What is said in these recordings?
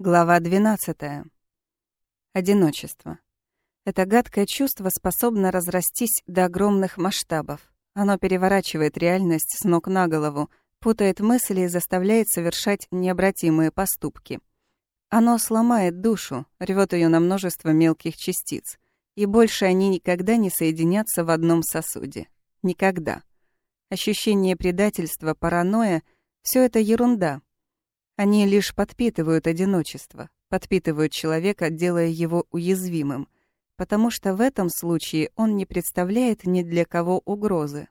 Глава 12. Одиночество. Это гадкое чувство способно разрастись до огромных масштабов. Оно переворачивает реальность с ног на голову, путает мысли и заставляет совершать необратимые поступки. Оно сломает душу, рвет ее на множество мелких частиц, и больше они никогда не соединятся в одном сосуде. Никогда. Ощущение предательства, паранойя — все это ерунда, они лишь подпитывают одиночество, подпитывают человека, делая его уязвимым, потому что в этом случае он не представляет ни для кого угрозы.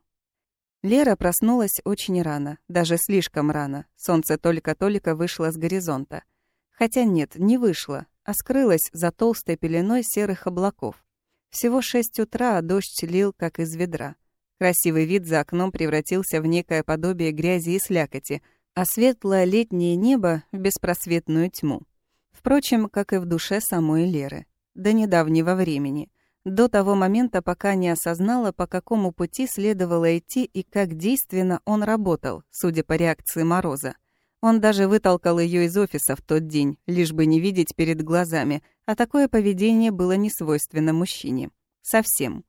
Лера проснулась очень рано, даже слишком рано. Солнце только-только вышло с горизонта. Хотя нет, не вышло, а скрылось за толстой пеленой серых облаков. Всего шесть утра, а дождь лил, как из ведра. Красивый вид за окном превратился в некое подобие грязи и слякоти, а светлое летнее небо в беспросветную тьму. Впрочем, как и в душе самой Леры. До недавнего времени. До того момента, пока не осознала, по какому пути следовало идти и как действенно он работал, судя по реакции Мороза. Он даже вытолкал ее из офиса в тот день, лишь бы не видеть перед глазами, а такое поведение было не свойственно мужчине. Совсем.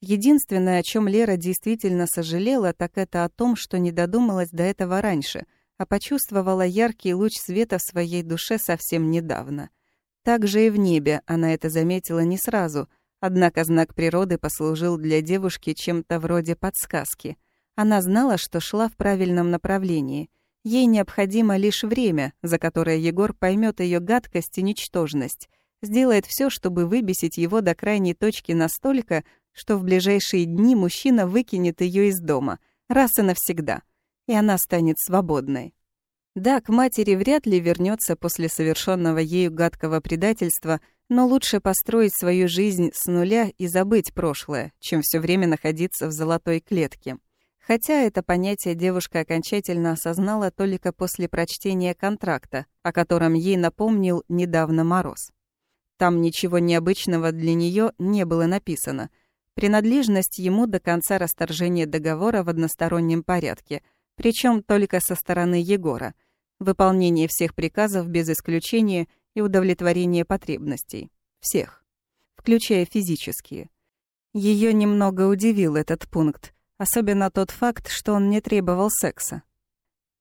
Единственное, о чем Лера действительно сожалела, так это о том, что не додумалась до этого раньше — а почувствовала яркий луч света в своей душе совсем недавно. Так же и в небе она это заметила не сразу, однако знак природы послужил для девушки чем-то вроде подсказки. Она знала, что шла в правильном направлении. Ей необходимо лишь время, за которое Егор поймет ее гадкость и ничтожность, сделает все, чтобы выбесить его до крайней точки настолько, что в ближайшие дни мужчина выкинет ее из дома, раз и навсегда — и она станет свободной. Да, к матери вряд ли вернется после совершенного ею гадкого предательства, но лучше построить свою жизнь с нуля и забыть прошлое, чем все время находиться в золотой клетке. Хотя это понятие девушка окончательно осознала только после прочтения контракта, о котором ей напомнил недавно Мороз. Там ничего необычного для нее не было написано. Принадлежность ему до конца расторжения договора в одностороннем порядке – причем только со стороны Егора, выполнение всех приказов без исключения и удовлетворение потребностей. Всех. Включая физические. Ее немного удивил этот пункт, особенно тот факт, что он не требовал секса.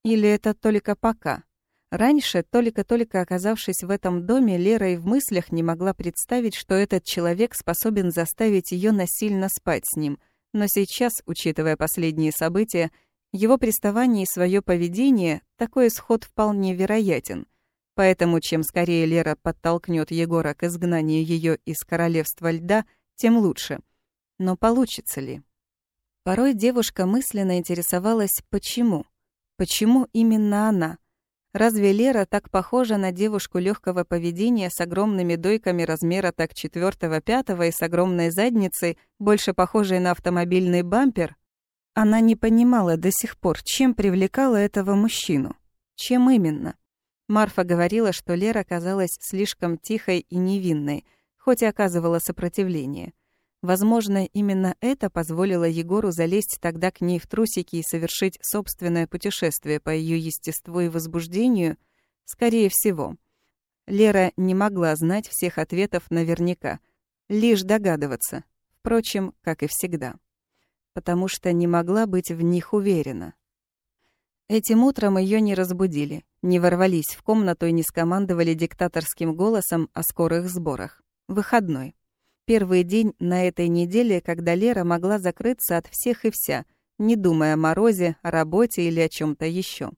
Или это только пока? Раньше, только-только оказавшись в этом доме, Лера и в мыслях не могла представить, что этот человек способен заставить ее насильно спать с ним. Но сейчас, учитывая последние события, его приставание и свое поведение, такой исход вполне вероятен. Поэтому чем скорее Лера подтолкнет Егора к изгнанию ее из королевства льда, тем лучше. Но получится ли? Порой девушка мысленно интересовалась, почему? Почему именно она? Разве Лера так похожа на девушку легкого поведения с огромными дойками размера так четвертого-пятого и с огромной задницей, больше похожей на автомобильный бампер? Она не понимала до сих пор, чем привлекала этого мужчину. Чем именно? Марфа говорила, что Лера казалась слишком тихой и невинной, хоть и оказывала сопротивление. Возможно, именно это позволило Егору залезть тогда к ней в трусики и совершить собственное путешествие по ее естеству и возбуждению? Скорее всего. Лера не могла знать всех ответов наверняка, лишь догадываться. Впрочем, как и всегда потому что не могла быть в них уверена. Этим утром ее не разбудили, не ворвались в комнату и не скомандовали диктаторским голосом о скорых сборах. Выходной. Первый день на этой неделе, когда Лера могла закрыться от всех и вся, не думая о морозе, о работе или о чем то еще.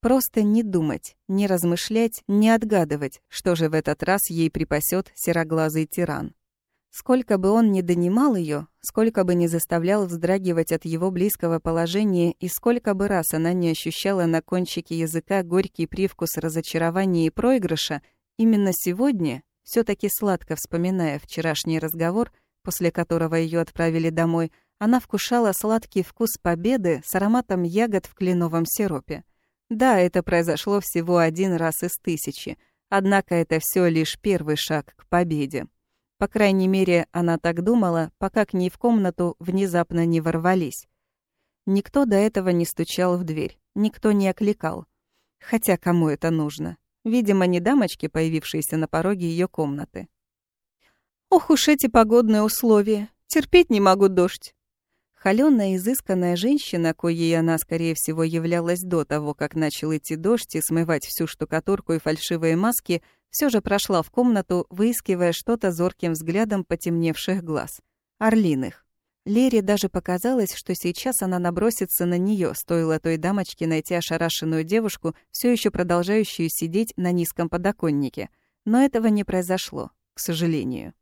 Просто не думать, не размышлять, не отгадывать, что же в этот раз ей припасет сероглазый тиран. Сколько бы он ни донимал ее, сколько бы ни заставлял вздрагивать от его близкого положения и сколько бы раз она не ощущала на кончике языка горький привкус разочарования и проигрыша, именно сегодня, все таки сладко вспоминая вчерашний разговор, после которого ее отправили домой, она вкушала сладкий вкус победы с ароматом ягод в кленовом сиропе. Да, это произошло всего один раз из тысячи, однако это все лишь первый шаг к победе. По крайней мере, она так думала, пока к ней в комнату внезапно не ворвались. Никто до этого не стучал в дверь, никто не окликал. Хотя кому это нужно? видимо, не дамочки, появившиеся на пороге ее комнаты. «Ох уж эти погодные условия! Терпеть не могу дождь!» Холёная, изысканная женщина, коей она, скорее всего, являлась до того, как начал идти дождь и смывать всю штукатурку и фальшивые маски, все же прошла в комнату, выискивая что-то зорким взглядом потемневших глаз. Орлиных. Лере даже показалось, что сейчас она набросится на нее, стоило той дамочке найти ошарашенную девушку, все еще продолжающую сидеть на низком подоконнике. Но этого не произошло, к сожалению.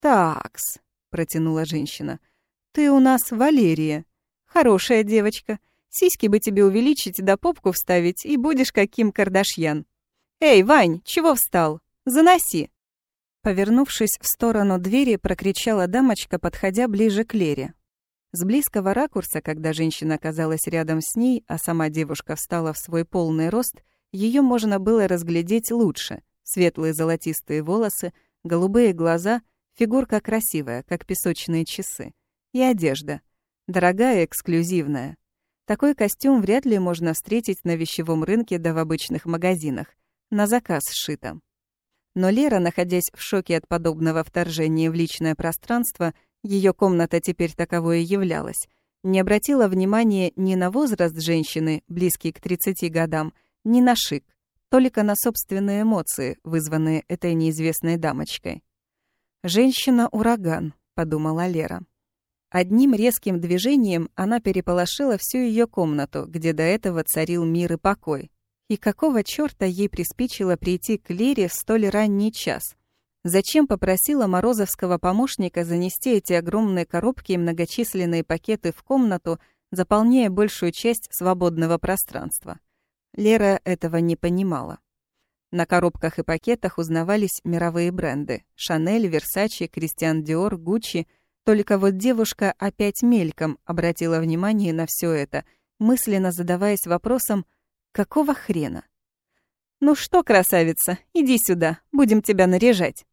«Такс», — протянула женщина, — «Ты у нас Валерия. Хорошая девочка. Сиськи бы тебе увеличить да попку вставить, и будешь каким Кардашьян. Эй, Вань, чего встал? Заноси!» Повернувшись в сторону двери, прокричала дамочка, подходя ближе к Лере. С близкого ракурса, когда женщина оказалась рядом с ней, а сама девушка встала в свой полный рост, ее можно было разглядеть лучше. Светлые золотистые волосы, голубые глаза, фигурка красивая, как песочные часы. И одежда. Дорогая, эксклюзивная. Такой костюм вряд ли можно встретить на вещевом рынке да в обычных магазинах. На заказ сшито. Но Лера, находясь в шоке от подобного вторжения в личное пространство, ее комната теперь таковой и являлась, не обратила внимания ни на возраст женщины, близкий к 30 годам, ни на шик, только на собственные эмоции, вызванные этой неизвестной дамочкой. «Женщина-ураган», — подумала Лера. Одним резким движением она переполошила всю ее комнату, где до этого царил мир и покой. И какого чёрта ей приспичило прийти к Лере в столь ранний час? Зачем попросила Морозовского помощника занести эти огромные коробки и многочисленные пакеты в комнату, заполняя большую часть свободного пространства? Лера этого не понимала. На коробках и пакетах узнавались мировые бренды – Шанель, Версачи, Кристиан Диор, Гуччи – только вот девушка опять мельком обратила внимание на все это, мысленно задаваясь вопросом «Какого хрена?». «Ну что, красавица, иди сюда, будем тебя наряжать».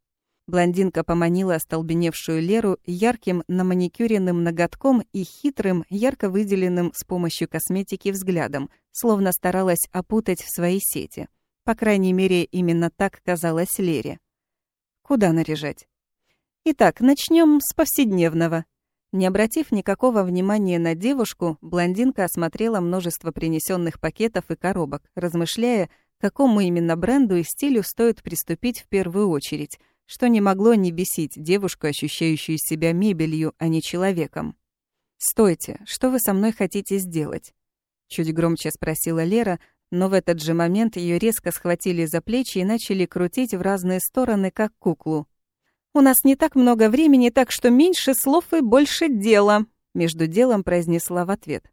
Блондинка поманила остолбеневшую Леру ярким наманикюренным ноготком и хитрым, ярко выделенным с помощью косметики взглядом, словно старалась опутать в свои сети. По крайней мере, именно так казалось Лере. Куда наряжать? Итак, начнем с повседневного. Не обратив никакого внимания на девушку, блондинка осмотрела множество принесенных пакетов и коробок, размышляя, какому именно бренду и стилю стоит приступить в первую очередь, что не могло не бесить девушку, ощущающую себя мебелью, а не человеком. «Стойте, что вы со мной хотите сделать?» Чуть громче спросила Лера, но в этот же момент ее резко схватили за плечи и начали крутить в разные стороны, как куклу. «У нас не так много времени, так что меньше слов и больше дела», — между делом произнесла в ответ.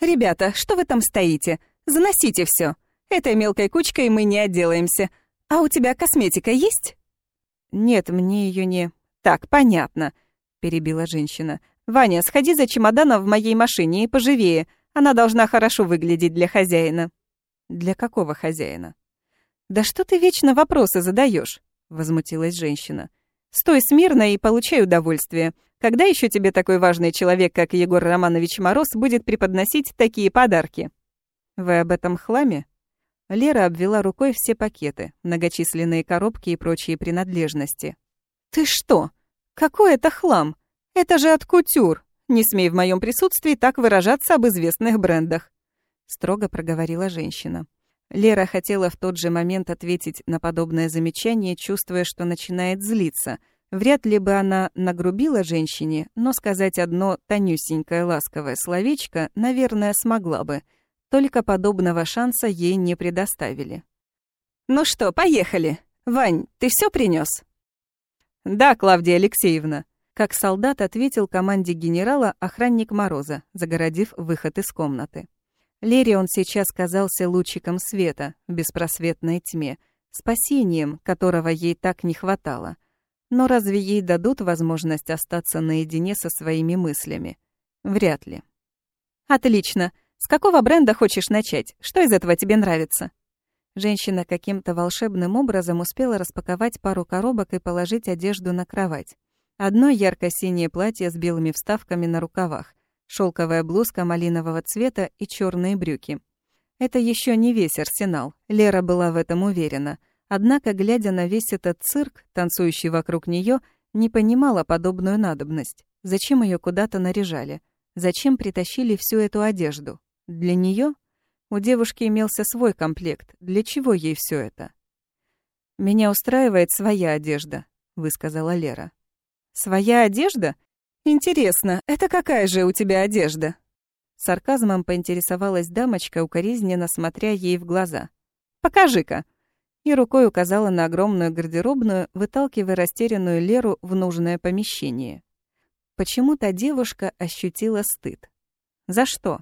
«Ребята, что вы там стоите? Заносите все. Этой мелкой кучкой мы не отделаемся. А у тебя косметика есть?» «Нет, мне ее не...» «Так, понятно», — перебила женщина. «Ваня, сходи за чемоданом в моей машине и поживее. Она должна хорошо выглядеть для хозяина». «Для какого хозяина?» «Да что ты вечно вопросы задаешь? возмутилась женщина. Стой смирно и получай удовольствие. Когда еще тебе такой важный человек, как Егор Романович Мороз, будет преподносить такие подарки? Вы об этом хламе? Лера обвела рукой все пакеты, многочисленные коробки и прочие принадлежности. «Ты что? Какой это хлам? Это же от кутюр! Не смей в моем присутствии так выражаться об известных брендах!» Строго проговорила женщина. Лера хотела в тот же момент ответить на подобное замечание, чувствуя, что начинает злиться. Вряд ли бы она нагрубила женщине, но сказать одно тонюсенькое ласковое словечко, наверное, смогла бы. Только подобного шанса ей не предоставили. «Ну что, поехали. Вань, ты все принес? «Да, Клавдия Алексеевна», — как солдат ответил команде генерала охранник Мороза, загородив выход из комнаты. Лере он сейчас казался лучиком света в беспросветной тьме, спасением, которого ей так не хватало. Но разве ей дадут возможность остаться наедине со своими мыслями? Вряд ли. «Отлично. С какого бренда хочешь начать? Что из этого тебе нравится?» Женщина каким-то волшебным образом успела распаковать пару коробок и положить одежду на кровать. Одно ярко-синее платье с белыми вставками на рукавах, шелковая блузка малинового цвета и черные брюки. Это еще не весь арсенал, Лера была в этом уверена. Однако, глядя на весь этот цирк, танцующий вокруг нее, не понимала подобную надобность. Зачем ее куда-то наряжали? Зачем притащили всю эту одежду? Для нее? У девушки имелся свой комплект. Для чего ей все это? «Меня устраивает своя одежда», — высказала Лера. «Своя одежда? Интересно, это какая же у тебя одежда?» Сарказмом поинтересовалась дамочка, укоризненно смотря ей в глаза. «Покажи-ка!» И рукой указала на огромную гардеробную, выталкивая растерянную Леру в нужное помещение. Почему-то девушка ощутила стыд. За что?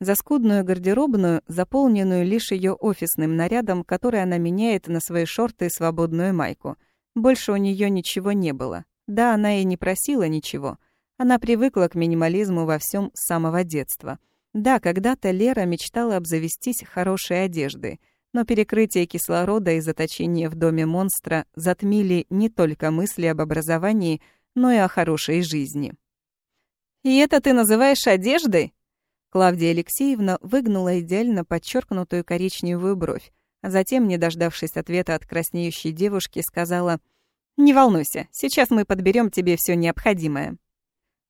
За скудную гардеробную, заполненную лишь ее офисным нарядом, который она меняет на свои шорты и свободную майку. Больше у нее ничего не было. Да, она и не просила ничего. Она привыкла к минимализму во всем с самого детства. Да, когда-то Лера мечтала обзавестись хорошей одеждой, но перекрытие кислорода и заточение в доме монстра затмили не только мысли об образовании, но и о хорошей жизни. «И это ты называешь одеждой?» Клавдия Алексеевна выгнула идеально подчеркнутую коричневую бровь, а затем, не дождавшись ответа от краснеющей девушки, сказала «Не волнуйся, сейчас мы подберем тебе все необходимое».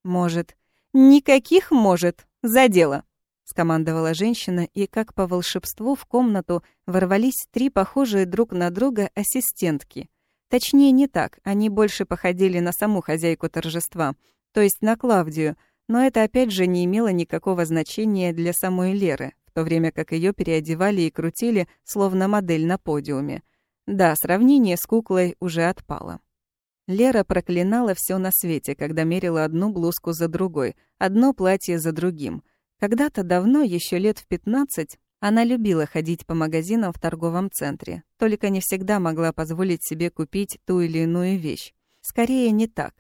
«Может». «Никаких «может». За дело», — скомандовала женщина, и как по волшебству в комнату ворвались три похожие друг на друга ассистентки. Точнее, не так, они больше походили на саму хозяйку торжества, то есть на Клавдию, но это опять же не имело никакого значения для самой Леры, в то время как ее переодевали и крутили, словно модель на подиуме. Да, сравнение с куклой уже отпало. Лера проклинала все на свете, когда мерила одну блузку за другой, одно платье за другим. Когда-то давно, еще лет в 15, она любила ходить по магазинам в торговом центре, только не всегда могла позволить себе купить ту или иную вещь. Скорее, не так.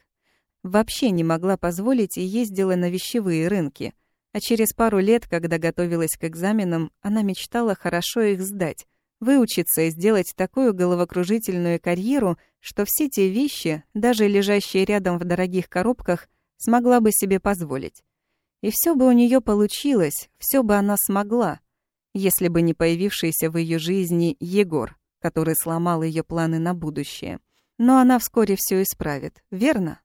Вообще не могла позволить и ездила на вещевые рынки. А через пару лет, когда готовилась к экзаменам, она мечтала хорошо их сдать, выучиться и сделать такую головокружительную карьеру, что все те вещи, даже лежащие рядом в дорогих коробках, смогла бы себе позволить. И все бы у нее получилось, все бы она смогла, если бы не появившийся в ее жизни Егор, который сломал ее планы на будущее. Но она вскоре все исправит, верно?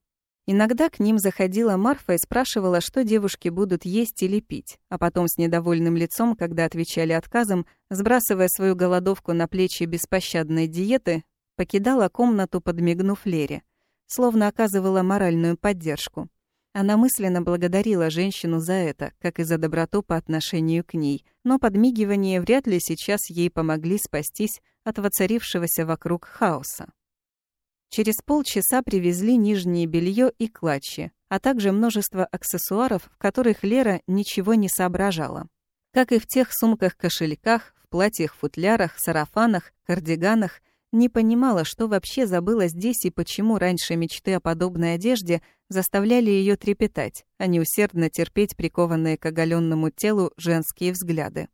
Иногда к ним заходила Марфа и спрашивала, что девушки будут есть или пить, а потом с недовольным лицом, когда отвечали отказом, сбрасывая свою голодовку на плечи беспощадной диеты, покидала комнату, подмигнув Лере, словно оказывала моральную поддержку. Она мысленно благодарила женщину за это, как и за доброту по отношению к ней, но подмигивания вряд ли сейчас ей помогли спастись от воцарившегося вокруг хаоса. Через полчаса привезли нижнее белье и клатчи, а также множество аксессуаров, в которых Лера ничего не соображала. Как и в тех сумках-кошельках, в платьях-футлярах, сарафанах, кардиганах, не понимала, что вообще забыла здесь и почему раньше мечты о подобной одежде заставляли ее трепетать, а не усердно терпеть прикованные к оголенному телу женские взгляды.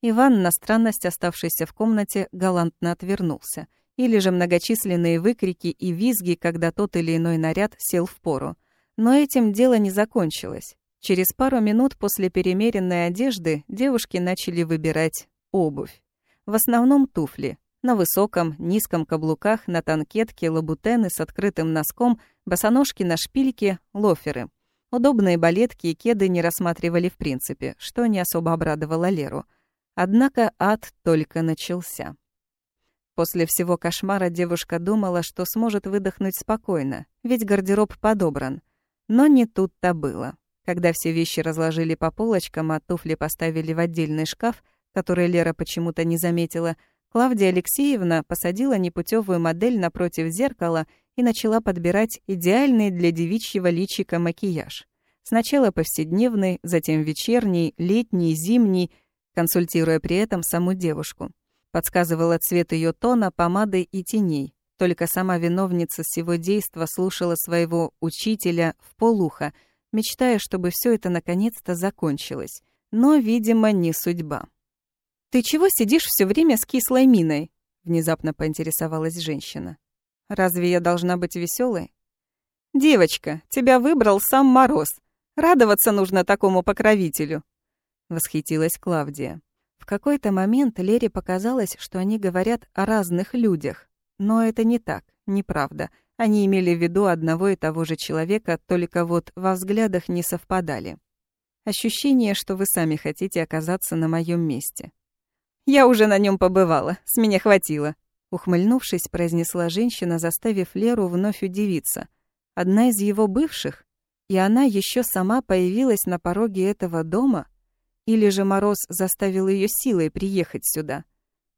Иван, на странность оставшийся в комнате, галантно отвернулся — или же многочисленные выкрики и визги, когда тот или иной наряд сел в пору. Но этим дело не закончилось. Через пару минут после перемеренной одежды девушки начали выбирать обувь. В основном туфли. На высоком, низком каблуках, на танкетке, лабутены с открытым носком, босоножки на шпильке, лоферы. Удобные балетки и кеды не рассматривали в принципе, что не особо обрадовало Леру. Однако ад только начался. После всего кошмара девушка думала, что сможет выдохнуть спокойно, ведь гардероб подобран. Но не тут-то было. Когда все вещи разложили по полочкам, а туфли поставили в отдельный шкаф, который Лера почему-то не заметила, Клавдия Алексеевна посадила непутевую модель напротив зеркала и начала подбирать идеальный для девичьего личика макияж. Сначала повседневный, затем вечерний, летний, зимний, консультируя при этом саму девушку. Подсказывала цвет ее тона, помады и теней. Только сама виновница всего действа слушала своего учителя в полуха, мечтая, чтобы все это наконец-то закончилось. Но, видимо, не судьба. «Ты чего сидишь все время с кислой миной?» — внезапно поинтересовалась женщина. «Разве я должна быть веселой? «Девочка, тебя выбрал сам Мороз. Радоваться нужно такому покровителю», — восхитилась Клавдия. В какой-то момент Лере показалось, что они говорят о разных людях. Но это не так, неправда. Они имели в виду одного и того же человека, только вот во взглядах не совпадали. Ощущение, что вы сами хотите оказаться на моем месте. «Я уже на нем побывала, с меня хватило», ухмыльнувшись, произнесла женщина, заставив Леру вновь удивиться. Одна из его бывших? И она еще сама появилась на пороге этого дома? Или же Мороз заставил ее силой приехать сюда?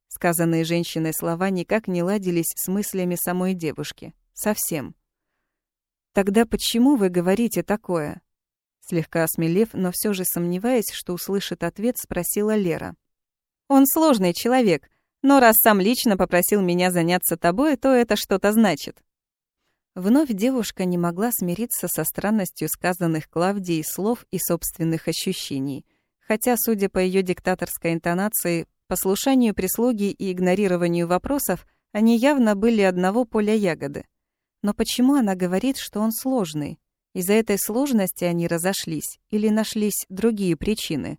Сказанные женщиной слова никак не ладились с мыслями самой девушки. Совсем. «Тогда почему вы говорите такое?» Слегка осмелев, но все же сомневаясь, что услышит ответ, спросила Лера. «Он сложный человек, но раз сам лично попросил меня заняться тобой, то это что-то значит». Вновь девушка не могла смириться со странностью сказанных Клавдией слов и собственных ощущений. Хотя, судя по ее диктаторской интонации, послушанию прислуги и игнорированию вопросов, они явно были одного поля ягоды. Но почему она говорит, что он сложный? Из-за этой сложности они разошлись или нашлись другие причины?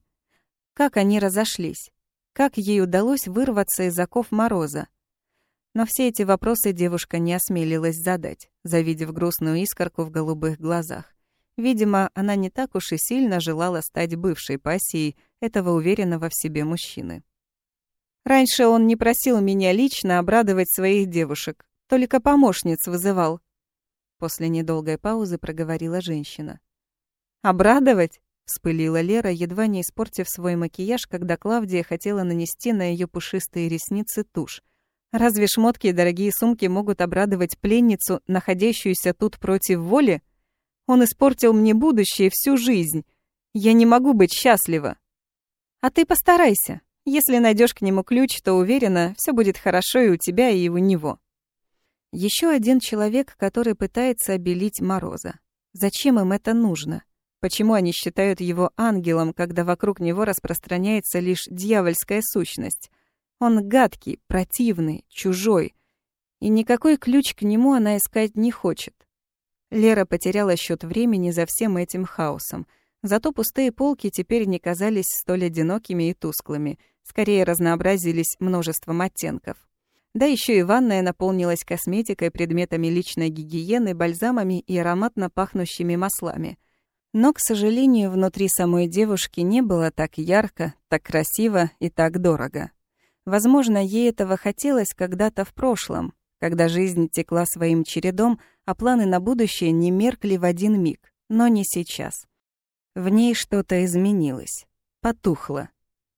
Как они разошлись? Как ей удалось вырваться из оков мороза? Но все эти вопросы девушка не осмелилась задать, завидев грустную искорку в голубых глазах. Видимо, она не так уж и сильно желала стать бывшей пассией этого уверенного в себе мужчины. Раньше он не просил меня лично обрадовать своих девушек, только помощниц вызывал, После недолгой паузы проговорила женщина. «Обрадовать?» — вспылила Лера, едва не испортив свой макияж, когда Клавдия хотела нанести на ее пушистые ресницы тушь. «Разве шмотки и дорогие сумки могут обрадовать пленницу, находящуюся тут против воли? Он испортил мне будущее всю жизнь. Я не могу быть счастлива. А ты постарайся. Если найдешь к нему ключ, то уверена, все будет хорошо и у тебя, и у него». Еще один человек, который пытается обелить Мороза. Зачем им это нужно? Почему они считают его ангелом, когда вокруг него распространяется лишь дьявольская сущность? Он гадкий, противный, чужой. И никакой ключ к нему она искать не хочет. Лера потеряла счет времени за всем этим хаосом. Зато пустые полки теперь не казались столь одинокими и тусклыми, скорее разнообразились множеством оттенков. Да еще и ванная наполнилась косметикой, предметами личной гигиены, бальзамами и ароматно пахнущими маслами. Но, к сожалению, внутри самой девушки не было так ярко, так красиво и так дорого. Возможно, ей этого хотелось когда-то в прошлом, когда жизнь текла своим чередом, а планы на будущее не меркли в один миг, но не сейчас. В ней что-то изменилось, потухло,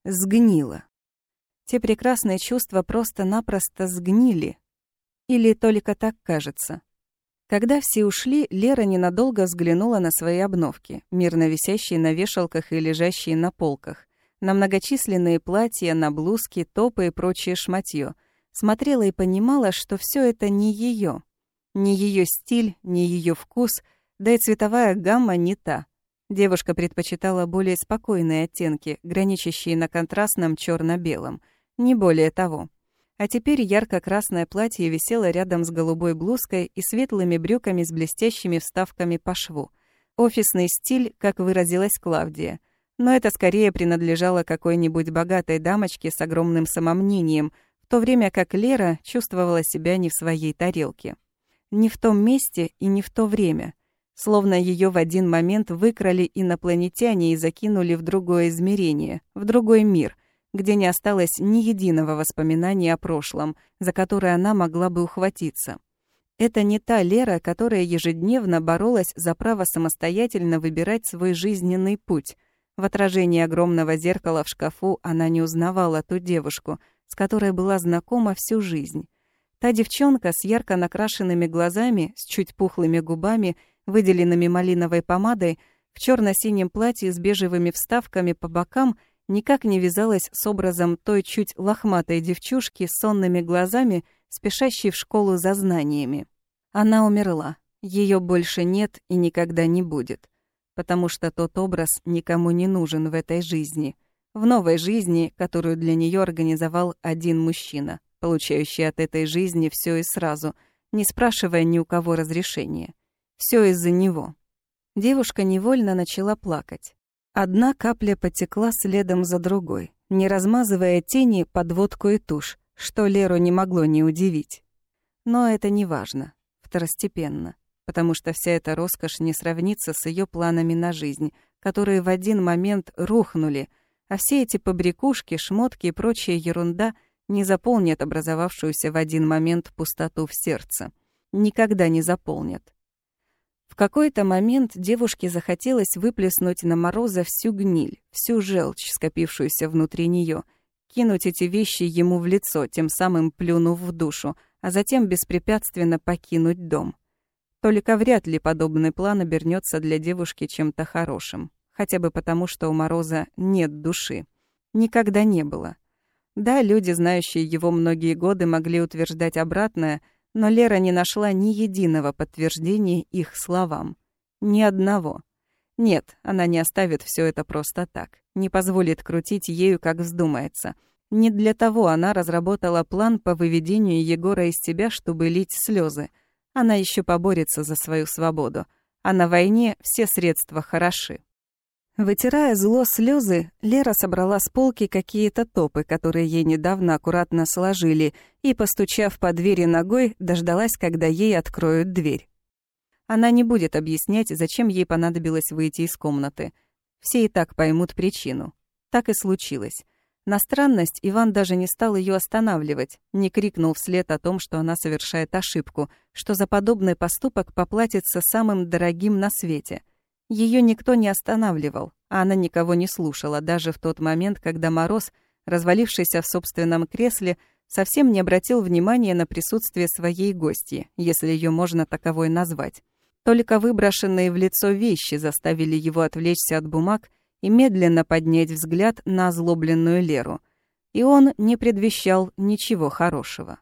сгнило. Те прекрасные чувства просто-напросто сгнили. Или только так кажется. Когда все ушли, Лера ненадолго взглянула на свои обновки, мирно висящие на вешалках и лежащие на полках, на многочисленные платья, на блузки, топы и прочее шматье. Смотрела и понимала, что все это не ее, Не ее стиль, не ее вкус, да и цветовая гамма не та. Девушка предпочитала более спокойные оттенки, граничащие на контрастном черно белом не более того. А теперь ярко-красное платье висело рядом с голубой блузкой и светлыми брюками с блестящими вставками по шву. Офисный стиль, как выразилась Клавдия. Но это скорее принадлежало какой-нибудь богатой дамочке с огромным самомнением, в то время как Лера чувствовала себя не в своей тарелке. Не в том месте и не в то время. Словно ее в один момент выкрали инопланетяне и закинули в другое измерение, в другой мир — где не осталось ни единого воспоминания о прошлом, за которое она могла бы ухватиться. Это не та Лера, которая ежедневно боролась за право самостоятельно выбирать свой жизненный путь. В отражении огромного зеркала в шкафу она не узнавала ту девушку, с которой была знакома всю жизнь. Та девчонка с ярко накрашенными глазами, с чуть пухлыми губами, выделенными малиновой помадой, в черно синем платье с бежевыми вставками по бокам никак не вязалась с образом той чуть лохматой девчушки с сонными глазами, спешащей в школу за знаниями. Она умерла. Ее больше нет и никогда не будет. Потому что тот образ никому не нужен в этой жизни. В новой жизни, которую для нее организовал один мужчина, получающий от этой жизни все и сразу, не спрашивая ни у кого разрешения. Все из-за него. Девушка невольно начала плакать. Одна капля потекла следом за другой. не размазывая тени под водку и тушь, что Леру не могло не удивить. Но это не важно, второстепенно, потому что вся эта роскошь не сравнится с ее планами на жизнь, которые в один момент рухнули, а все эти побрякушки, шмотки и прочая ерунда не заполнят образовавшуюся в один момент пустоту в сердце. Никогда не заполнят. В какой-то момент девушке захотелось выплеснуть на Мороза всю гниль, всю желчь, скопившуюся внутри нее, кинуть эти вещи ему в лицо, тем самым плюнув в душу, а затем беспрепятственно покинуть дом. Только вряд ли подобный план обернется для девушки чем-то хорошим, хотя бы потому, что у Мороза нет души. Никогда не было. Да, люди, знающие его многие годы, могли утверждать обратное — но Лера не нашла ни единого подтверждения их словам. Ни одного. Нет, она не оставит все это просто так. Не позволит крутить ею, как вздумается. Не для того она разработала план по выведению Егора из себя, чтобы лить слезы. Она еще поборется за свою свободу. А на войне все средства хороши. Вытирая зло слезы, Лера собрала с полки какие-то топы, которые ей недавно аккуратно сложили, и, постучав по двери ногой, дождалась, когда ей откроют дверь. Она не будет объяснять, зачем ей понадобилось выйти из комнаты. Все и так поймут причину. Так и случилось. На странность Иван даже не стал ее останавливать, не крикнул вслед о том, что она совершает ошибку, что за подобный поступок поплатится самым дорогим на свете — ее никто не останавливал, а она никого не слушала, даже в тот момент, когда Мороз, развалившийся в собственном кресле, совсем не обратил внимания на присутствие своей гости, если ее можно таковой назвать. Только выброшенные в лицо вещи заставили его отвлечься от бумаг и медленно поднять взгляд на озлобленную Леру. И он не предвещал ничего хорошего.